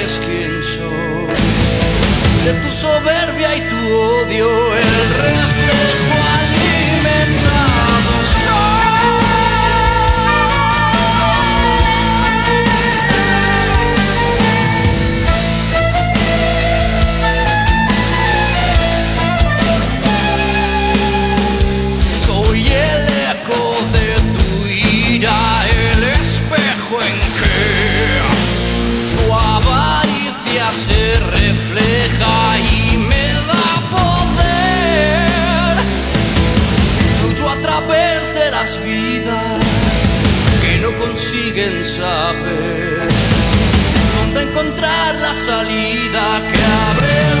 sabes quién soy. De tu soberbia y tu odio, el reflejo través de las vidas que no consiguen saber. Dónde encontrar la salida que abre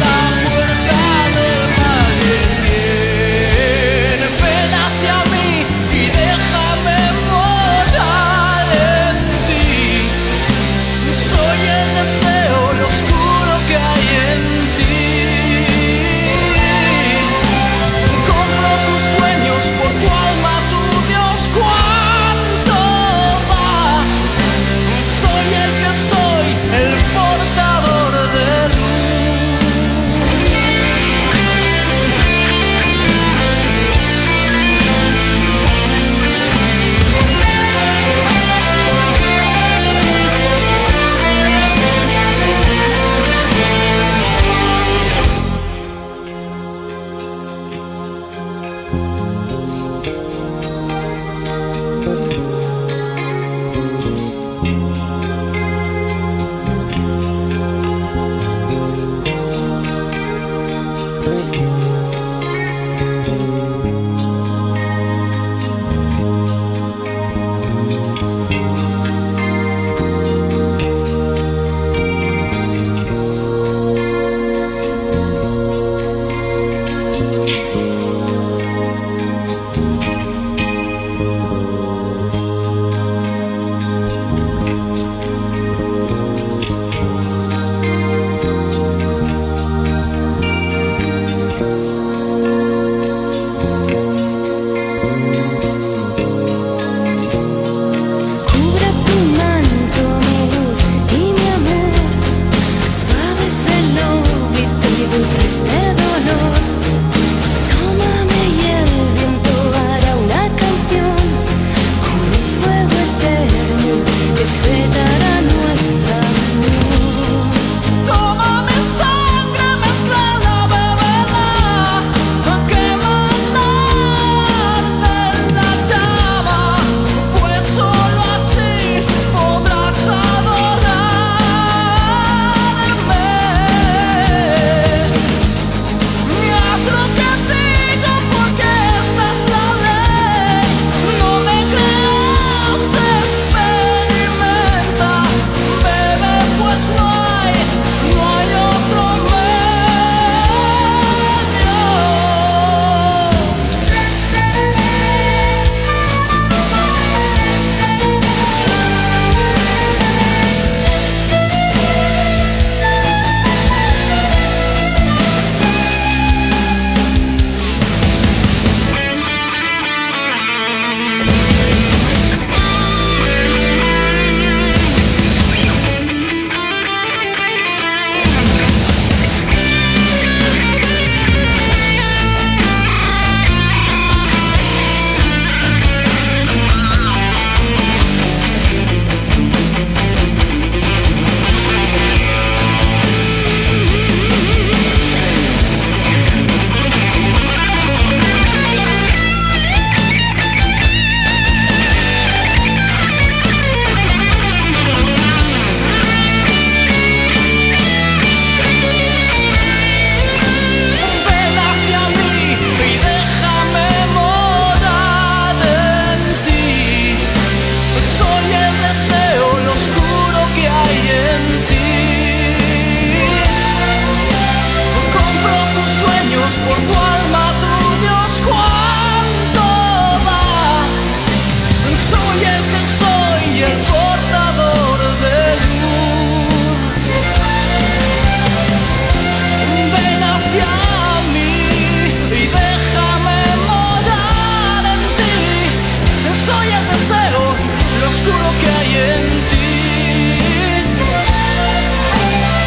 Lo que hay en ti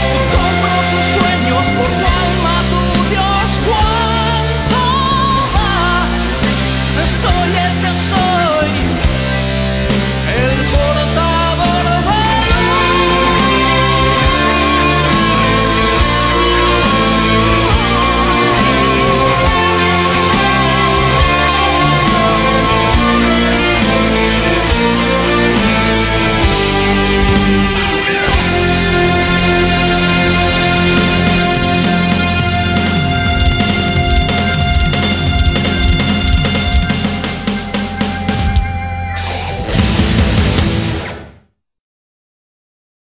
y compro tus sueños por tu Dios cuánto va. No el que asó.